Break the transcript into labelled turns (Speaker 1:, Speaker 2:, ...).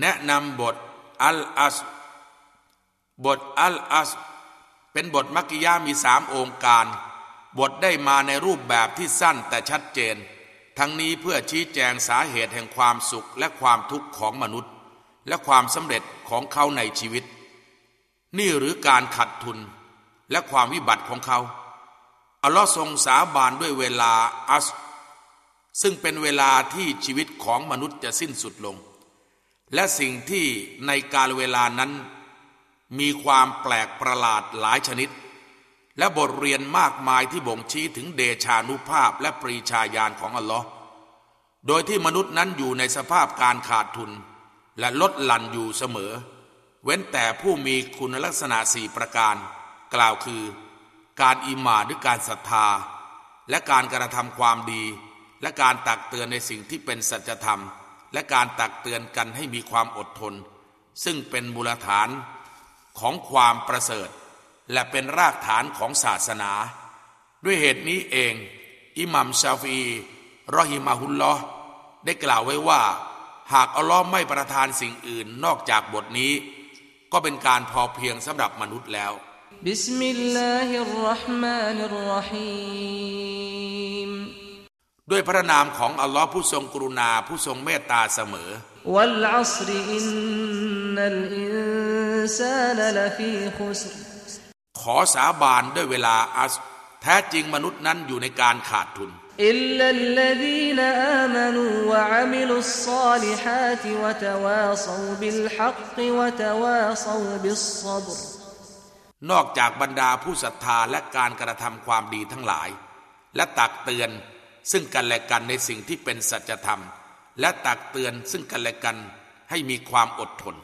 Speaker 1: แนะนำบทอัลอัสบทอัลอัสเป็นบทมักกิยามีสามองค์การ บทได้มาในรูปแบบที่สั้นแต่ชัดเจน ทั้งนี้เพื่อชี้แจงสาเหตุแห่งความสุขและความทุกข์ของมนุษย์ และความสำเร็จของเขาในชีวิต นี่หรือการขัดทุนและความวิบัติของเขาอัลลอฮ์ทรงสาบานด้วยเวลาอัสซึ่งเป็นเวลาที่ชีวิตของมนุษย์จะสิ้นสุดลง และสิ่งที่ในการเวลานั้น มีความแปลกประหลาดหลายชนิด และบทเรียนมากมายที่บ่งชี้ถึงเดชานุภาพและปรีชาญาณของอัลลอฮ์โดยที่มนุษย์นั้นอยู่ในสภาพการขาดทุน และลดหลั่นอยู่เสมอ เว้นแต่ผู้มีคุณลักษณะสี่ประการ กล่าวคือ การอิมาด้วยการศรัทธา และการกระทำความดี และการตักเตือนในสิ่งที่เป็นสัจธรรม และการตักเตือนกันให้มีความอดทน ซึ่งเป็นมูลฐานของความประเสริฐ และเป็นรากฐานของศาสนา ด้วยเหตุนี้เอง อิหมัมชาฟีรอฮิมาฮุลลอได้กล่าวไว้ว่า หากอัลลอฮ์ไม่ประทานสิ่งอื่นนอกจากบทนี้ ก็เป็นการพอเพียงสำหรับมนุษย์แล้ว
Speaker 2: บิสมิลลาฮิรราะห์มานิรราะฮีม
Speaker 1: ด้วยพระนามของอัลลอฮ์ผู้ทรงกรุณาผู้ทรงเมตตาเสมอขอสาบานด้วยเวลาอัสแท้จริงมนุษย์นั้นอยู่ในการขาดทุนนอกจากบรรดาผู้ศรัทธาและการกระทำความดีทั้งหลาย และตักเตือน ซึ่งกันและกันในสิ่งที่เป็นสัจธรรม และตักเตือนซึ่งกันและกันให้มีความอดทน